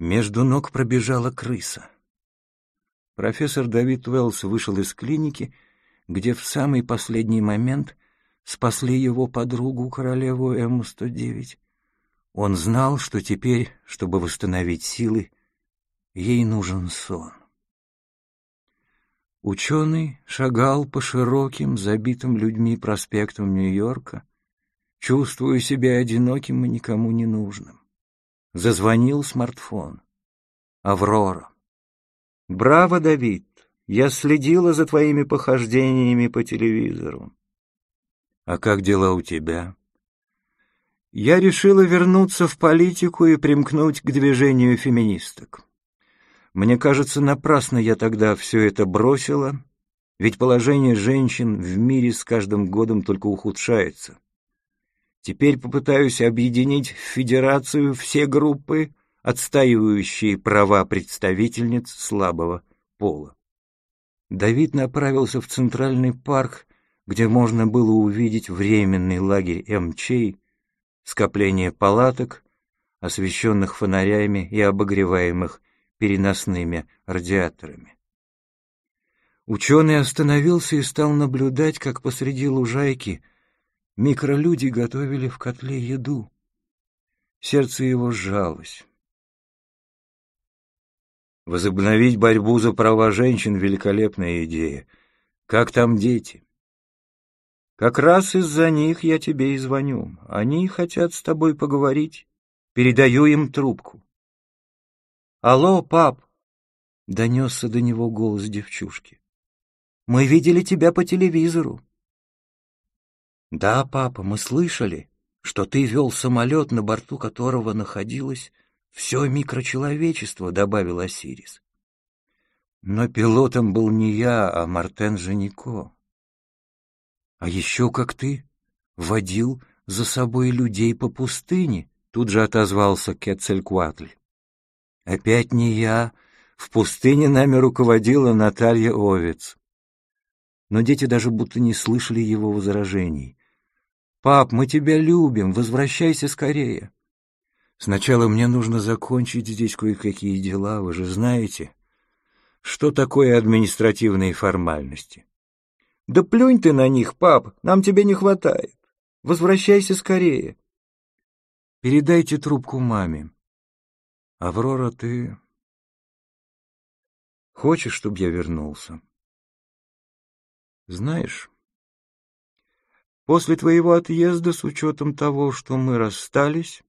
Между ног пробежала крыса. Профессор Давид Уэллс вышел из клиники, где в самый последний момент спасли его подругу, королеву М-109. Он знал, что теперь, чтобы восстановить силы, ей нужен сон. Ученый шагал по широким, забитым людьми проспектам Нью-Йорка, чувствуя себя одиноким и никому не нужным. Зазвонил смартфон. «Аврора». «Браво, Давид! Я следила за твоими похождениями по телевизору». «А как дела у тебя?» «Я решила вернуться в политику и примкнуть к движению феминисток». Мне кажется, напрасно я тогда все это бросила, ведь положение женщин в мире с каждым годом только ухудшается. Теперь попытаюсь объединить в федерацию все группы, отстаивающие права представительниц слабого пола. Давид направился в Центральный парк, где можно было увидеть временный лагерь МЧ, скопление палаток, освещенных фонарями и обогреваемых переносными радиаторами. Ученый остановился и стал наблюдать, как посреди лужайки микролюди готовили в котле еду. Сердце его сжалось. Возобновить борьбу за права женщин — великолепная идея. Как там дети? Как раз из-за них я тебе и звоню. Они хотят с тобой поговорить. Передаю им трубку. «Алло, пап!» — донесся до него голос девчушки. «Мы видели тебя по телевизору». «Да, папа, мы слышали, что ты вел самолет, на борту которого находилось все микрочеловечество», — добавил Осирис. «Но пилотом был не я, а Мартен Женико. А еще как ты водил за собой людей по пустыне», — тут же отозвался Кетцелькуатль. Опять не я. В пустыне нами руководила Наталья Овец. Но дети даже будто не слышали его возражений. «Пап, мы тебя любим, возвращайся скорее». «Сначала мне нужно закончить здесь кое-какие дела, вы же знаете, что такое административные формальности». «Да плюнь ты на них, пап, нам тебе не хватает. Возвращайся скорее». «Передайте трубку маме. Аврора, ты хочешь, чтобы я вернулся? Знаешь, после твоего отъезда, с учетом того, что мы расстались,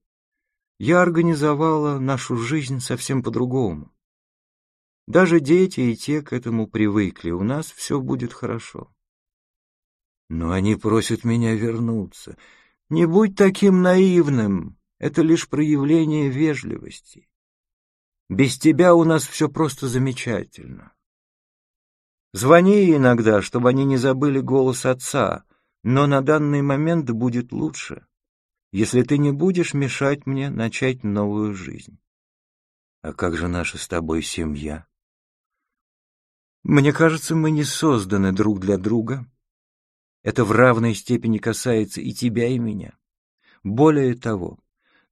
я организовала нашу жизнь совсем по-другому. Даже дети и те к этому привыкли, у нас все будет хорошо. Но они просят меня вернуться. Не будь таким наивным, это лишь проявление вежливости. Без тебя у нас все просто замечательно. Звони иногда, чтобы они не забыли голос отца, но на данный момент будет лучше, если ты не будешь мешать мне начать новую жизнь. А как же наша с тобой семья? Мне кажется, мы не созданы друг для друга. Это в равной степени касается и тебя, и меня. Более того,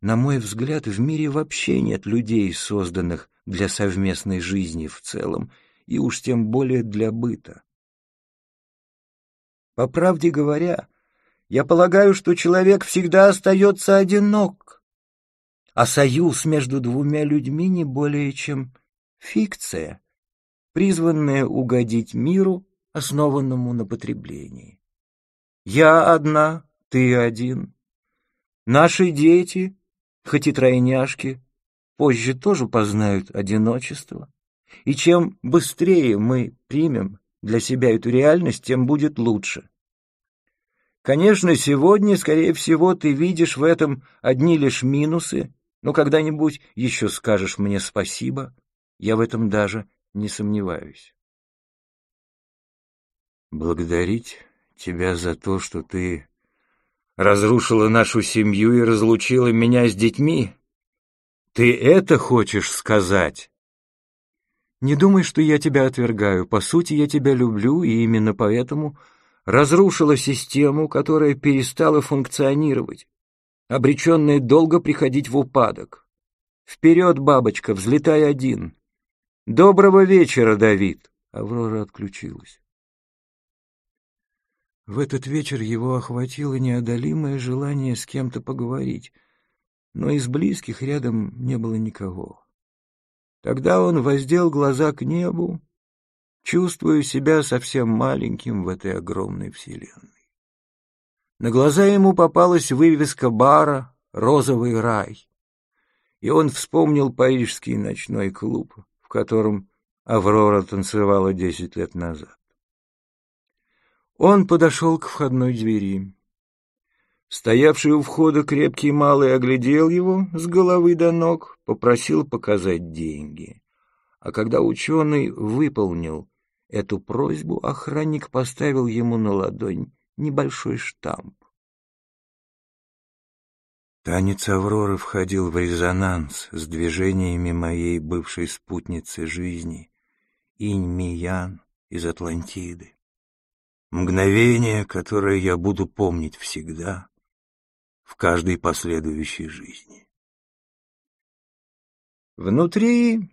на мой взгляд, в мире вообще нет людей, созданных для совместной жизни в целом, и уж тем более для быта. По правде говоря, я полагаю, что человек всегда остается одинок, а союз между двумя людьми не более чем фикция, призванная угодить миру, основанному на потреблении. Я одна, ты один. Наши дети хоть и тройняшки, позже тоже познают одиночество. И чем быстрее мы примем для себя эту реальность, тем будет лучше. Конечно, сегодня, скорее всего, ты видишь в этом одни лишь минусы, но когда-нибудь еще скажешь мне спасибо, я в этом даже не сомневаюсь. Благодарить тебя за то, что ты разрушила нашу семью и разлучила меня с детьми. Ты это хочешь сказать? Не думай, что я тебя отвергаю. По сути, я тебя люблю, и именно поэтому разрушила систему, которая перестала функционировать, обреченная долго приходить в упадок. Вперед, бабочка, взлетай один. Доброго вечера, Давид. Аврора отключилась. В этот вечер его охватило неодолимое желание с кем-то поговорить, но из близких рядом не было никого. Тогда он воздел глаза к небу, чувствуя себя совсем маленьким в этой огромной вселенной. На глаза ему попалась вывеска бара «Розовый рай», и он вспомнил парижский ночной клуб, в котором Аврора танцевала десять лет назад. Он подошел к входной двери. Стоявший у входа крепкий малый оглядел его с головы до ног, попросил показать деньги. А когда ученый выполнил эту просьбу, охранник поставил ему на ладонь небольшой штамп. Танец Авроры входил в резонанс с движениями моей бывшей спутницы жизни, Инь Миян из Атлантиды. Мгновение, которое я буду помнить всегда, в каждой последующей жизни. Внутри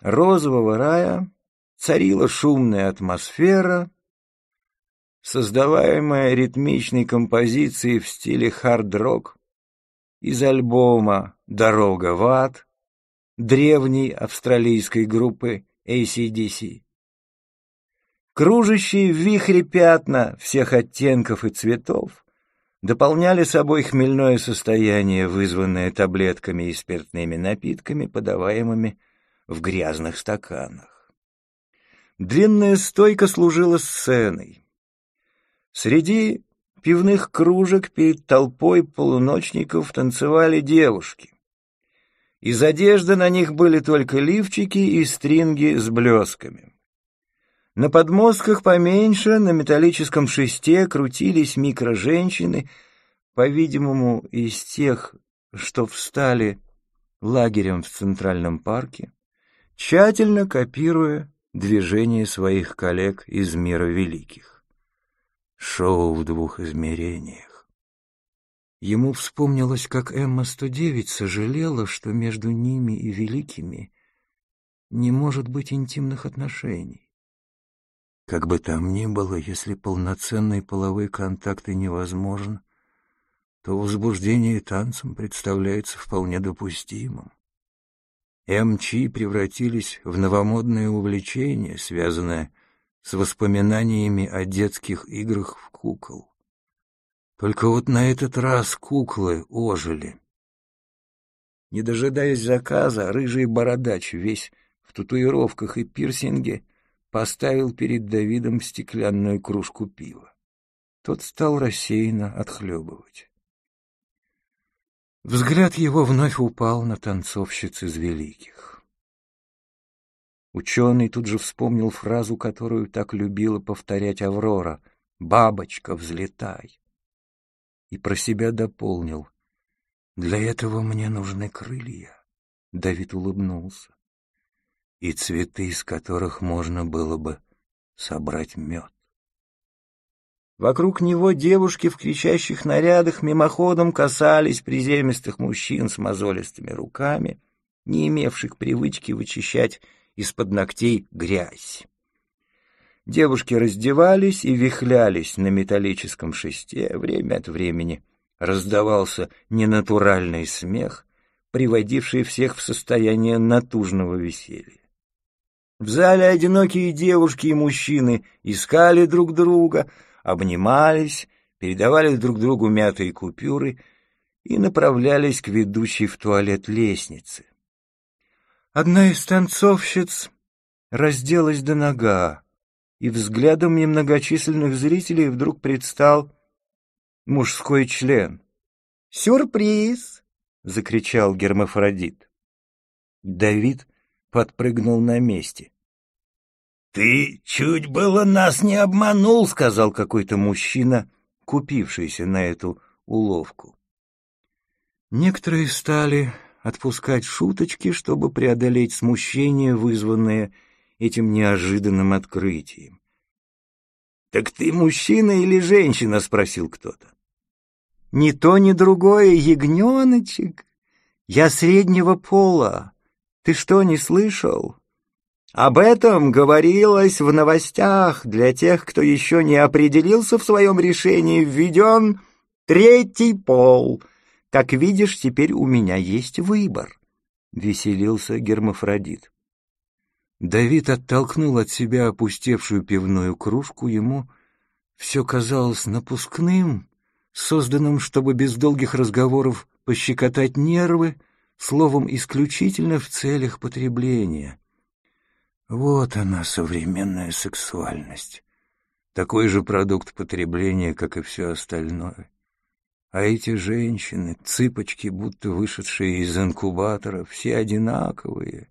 розового рая царила шумная атмосфера, создаваемая ритмичной композицией в стиле хард-рок из альбома «Дорога в ад» древней австралийской группы ACDC. Кружащие в вихре пятна всех оттенков и цветов дополняли собой хмельное состояние, вызванное таблетками и спиртными напитками, подаваемыми в грязных стаканах. Длинная стойка служила сценой. Среди пивных кружек перед толпой полуночников танцевали девушки. Из одежды на них были только лифчики и стринги с блесками. На подмостках поменьше, на металлическом шесте крутились микроженщины, по-видимому, из тех, что встали лагерем в Центральном парке, тщательно копируя движения своих коллег из мира великих. Шоу в двух измерениях. Ему вспомнилось, как Эмма-109 сожалела, что между ними и великими не может быть интимных отношений. Как бы там ни было, если полноценный половой контакт и невозможен, то возбуждение танцем представляется вполне допустимым. МЧ превратились в новомодное увлечение, связанное с воспоминаниями о детских играх в кукол. Только вот на этот раз куклы ожили. Не дожидаясь заказа, рыжий бородач, весь в татуировках и пирсинге, поставил перед Давидом стеклянную кружку пива. Тот стал рассеянно отхлебывать. Взгляд его вновь упал на танцовщиц из великих. Ученый тут же вспомнил фразу, которую так любила повторять Аврора «Бабочка, взлетай!» и про себя дополнил «Для этого мне нужны крылья». Давид улыбнулся и цветы, из которых можно было бы собрать мед. Вокруг него девушки в кричащих нарядах мимоходом касались приземистых мужчин с мозолистыми руками, не имевших привычки вычищать из-под ногтей грязь. Девушки раздевались и вихлялись на металлическом шесте, время от времени раздавался ненатуральный смех, приводивший всех в состояние натужного веселья. В зале одинокие девушки и мужчины искали друг друга, обнимались, передавали друг другу мятые купюры и направлялись к ведущей в туалет лестнице. Одна из танцовщиц разделась до нога, и взглядом немногочисленных зрителей вдруг предстал мужской член. «Сюрприз!» — закричал гермафродит. Давид подпрыгнул на месте. «Ты чуть было нас не обманул», — сказал какой-то мужчина, купившийся на эту уловку. Некоторые стали отпускать шуточки, чтобы преодолеть смущение, вызванное этим неожиданным открытием. «Так ты мужчина или женщина?» — спросил кто-то. «Ни то, ни другое, ягненочек», Я среднего пола. Ты что, не слышал? Об этом говорилось в новостях. Для тех, кто еще не определился в своем решении, введен третий пол. Как видишь, теперь у меня есть выбор. Веселился Гермафродит. Давид оттолкнул от себя опустевшую пивную кружку. Ему все казалось напускным, созданным, чтобы без долгих разговоров пощекотать нервы, словом, исключительно в целях потребления. Вот она, современная сексуальность. Такой же продукт потребления, как и все остальное. А эти женщины, цыпочки, будто вышедшие из инкубатора, все одинаковые,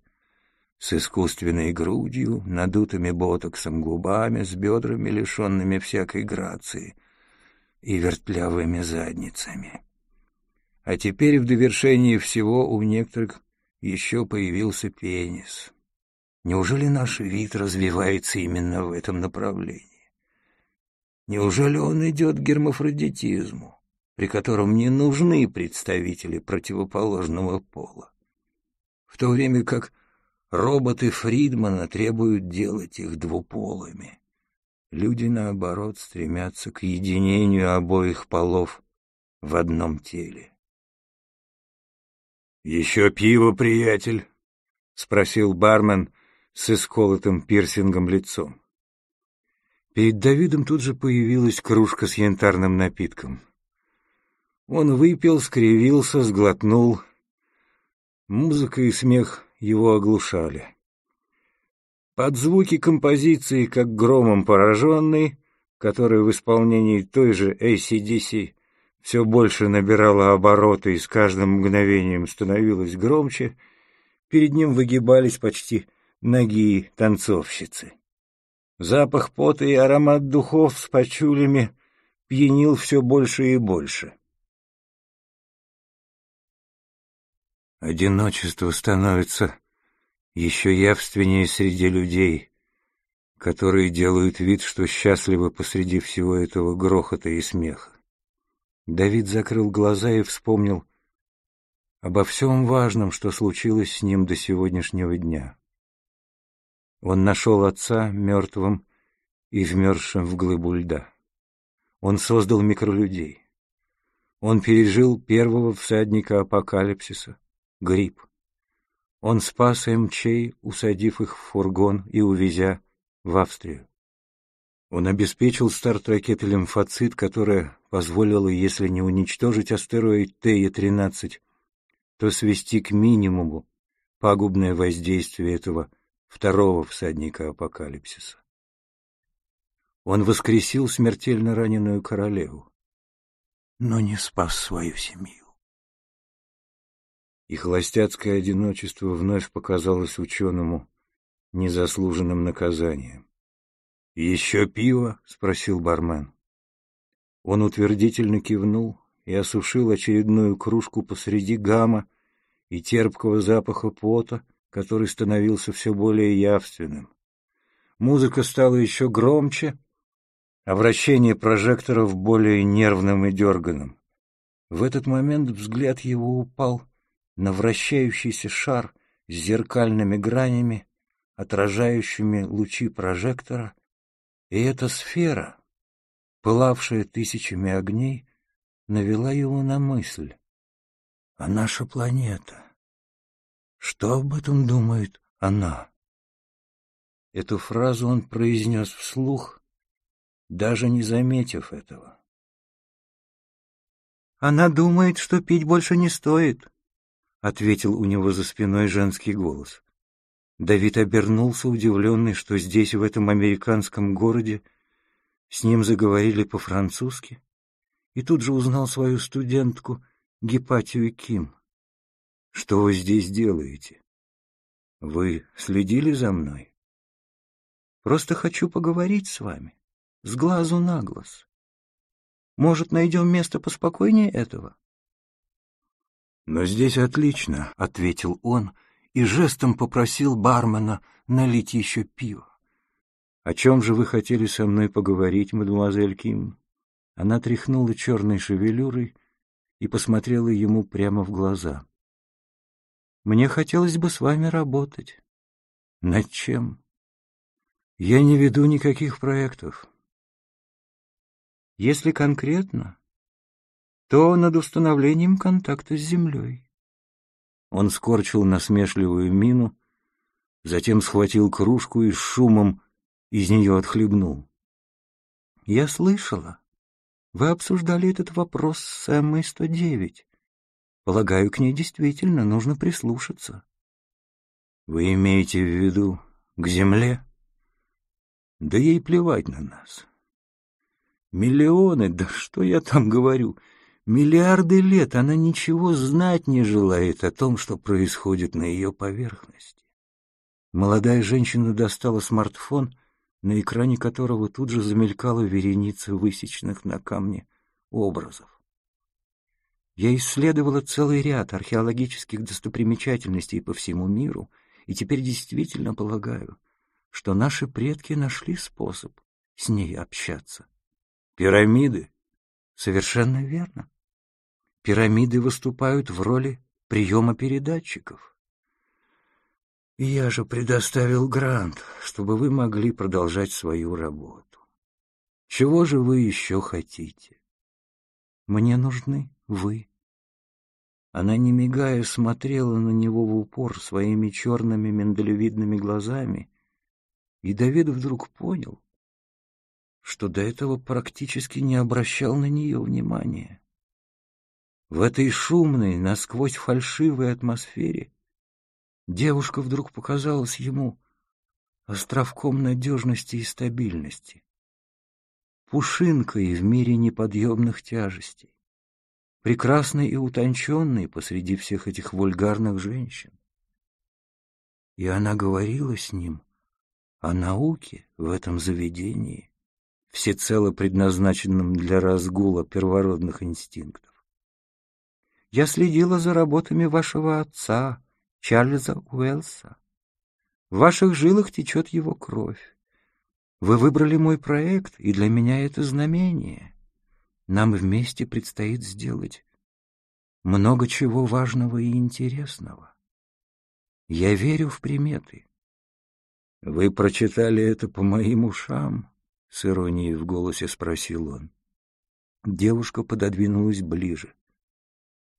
с искусственной грудью, надутыми ботоксом губами, с бедрами, лишенными всякой грации, и вертлявыми задницами. А теперь в довершении всего у некоторых еще появился пенис. Неужели наш вид развивается именно в этом направлении? Неужели он идет к гермафродитизму, при котором не нужны представители противоположного пола? В то время как роботы Фридмана требуют делать их двуполыми. Люди, наоборот, стремятся к единению обоих полов в одном теле. «Еще пиво, приятель?» — спросил бармен с исколотым пирсингом лицом. Перед Давидом тут же появилась кружка с янтарным напитком. Он выпил, скривился, сглотнул. Музыка и смех его оглушали. Под звуки композиции, как громом пораженный, который в исполнении той же ACDC все больше набирала обороты и с каждым мгновением становилась громче, перед ним выгибались почти ноги танцовщицы. Запах пота и аромат духов с пачулями пьянил все больше и больше. Одиночество становится еще явственнее среди людей, которые делают вид, что счастливы посреди всего этого грохота и смеха. Давид закрыл глаза и вспомнил обо всем важном, что случилось с ним до сегодняшнего дня. Он нашел отца мертвым и вмерзшим в глыбу льда. Он создал микролюдей. Он пережил первого всадника апокалипсиса — грипп. Он спас МЧей, усадив их в фургон и увезя в Австрию. Он обеспечил старт ракеты «Лимфоцит», которая позволила, если не уничтожить астероид Тея-13, то свести к минимуму пагубное воздействие этого второго всадника апокалипсиса. Он воскресил смертельно раненую королеву, но не спас свою семью. И холостяцкое одиночество вновь показалось ученому незаслуженным наказанием. «Еще пиво?» — спросил бармен. Он утвердительно кивнул и осушил очередную кружку посреди гамма и терпкого запаха пота, который становился все более явственным. Музыка стала еще громче, а вращение прожекторов более нервным и дерганым. В этот момент взгляд его упал на вращающийся шар с зеркальными гранями, отражающими лучи прожектора, и эта сфера, пылавшая тысячами огней, навела его на мысль. А наша планета? Что об этом думает она? Эту фразу он произнес вслух, даже не заметив этого. «Она думает, что пить больше не стоит», — ответил у него за спиной женский голос. Давид обернулся, удивленный, что здесь, в этом американском городе, с ним заговорили по-французски, и тут же узнал свою студентку Гепатию Ким. «Что вы здесь делаете? Вы следили за мной?» «Просто хочу поговорить с вами, с глазу на глаз. Может, найдем место поспокойнее этого?» «Но здесь отлично», — ответил он, — и жестом попросил бармена налить еще пиво. «О чем же вы хотели со мной поговорить, мадемуазель Ким?» Она тряхнула черной шевелюрой и посмотрела ему прямо в глаза. Мне хотелось бы с вами работать. Над чем? Я не веду никаких проектов. Если конкретно, то над установлением контакта с Землей. Он скорчил насмешливую мину, затем схватил кружку и с шумом из нее отхлебнул. «Я слышала. Вы обсуждали этот вопрос с Эммой-109. Полагаю, к ней действительно нужно прислушаться». «Вы имеете в виду к Земле?» «Да ей плевать на нас. Миллионы, да что я там говорю, миллиарды лет она ничего знать не желает о том, что происходит на ее поверхности. Молодая женщина достала смартфон, на экране которого тут же замелькала вереница высеченных на камне образов. Я исследовала целый ряд археологических достопримечательностей по всему миру и теперь действительно полагаю, что наши предки нашли способ с ней общаться. Пирамиды? Совершенно верно. Пирамиды выступают в роли приема передатчиков. Я же предоставил грант, чтобы вы могли продолжать свою работу. Чего же вы еще хотите? Мне нужны вы. Она, не мигая, смотрела на него в упор своими черными миндалевидными глазами, и Давид вдруг понял, что до этого практически не обращал на нее внимания. В этой шумной, насквозь фальшивой атмосфере девушка вдруг показалась ему островком надежности и стабильности, пушинкой в мире неподъемных тяжестей, прекрасной и утонченной посреди всех этих вульгарных женщин. И она говорила с ним о науке в этом заведении, всецело предназначенном для разгула первородных инстинктов. Я следила за работами вашего отца, Чарльза Уэллса. В ваших жилах течет его кровь. Вы выбрали мой проект, и для меня это знамение. Нам вместе предстоит сделать много чего важного и интересного. Я верю в приметы. Вы прочитали это по моим ушам? С иронией в голосе спросил он. Девушка пододвинулась ближе.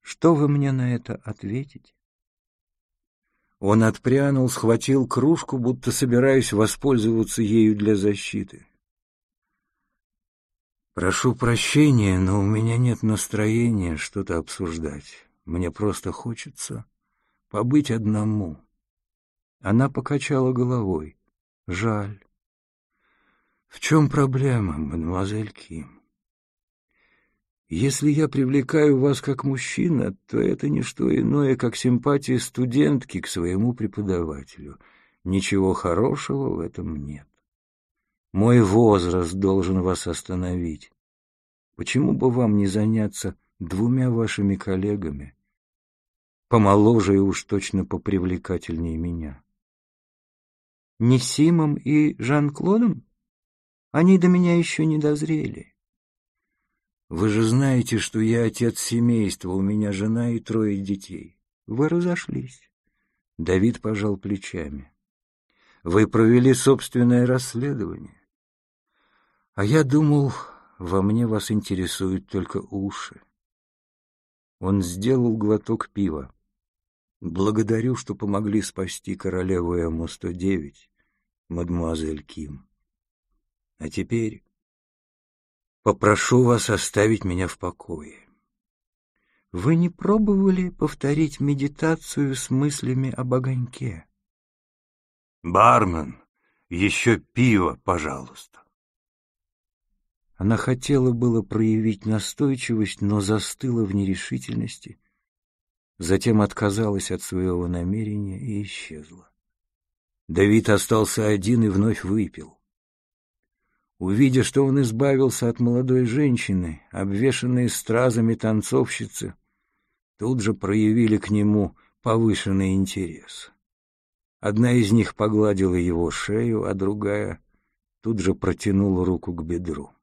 Что вы мне на это ответите? Он отпрянул, схватил кружку, будто собираясь воспользоваться ею для защиты. «Прошу прощения, но у меня нет настроения что-то обсуждать. Мне просто хочется побыть одному». Она покачала головой. «Жаль. В чем проблема, мадемуазель Ким? Если я привлекаю вас как мужчина, то это не что иное, как симпатия студентки к своему преподавателю. Ничего хорошего в этом нет. Мой возраст должен вас остановить. Почему бы вам не заняться двумя вашими коллегами, помоложе и уж точно попривлекательнее меня? Не Симом и Жан-Клодом? Они до меня еще не дозрели. Вы же знаете, что я отец семейства, у меня жена и трое детей. Вы разошлись. Давид пожал плечами. Вы провели собственное расследование. А я думал, во мне вас интересуют только уши. Он сделал глоток пива. Благодарю, что помогли спасти королеву М-109, мадемуазель Ким. А теперь попрошу вас оставить меня в покое. Вы не пробовали повторить медитацию с мыслями об огоньке? Бармен, еще пиво, пожалуйста. Она хотела было проявить настойчивость, но застыла в нерешительности, затем отказалась от своего намерения и исчезла. Давид остался один и вновь выпил. Увидя, что он избавился от молодой женщины, обвешанной стразами танцовщицы, тут же проявили к нему повышенный интерес. Одна из них погладила его шею, а другая тут же протянула руку к бедру.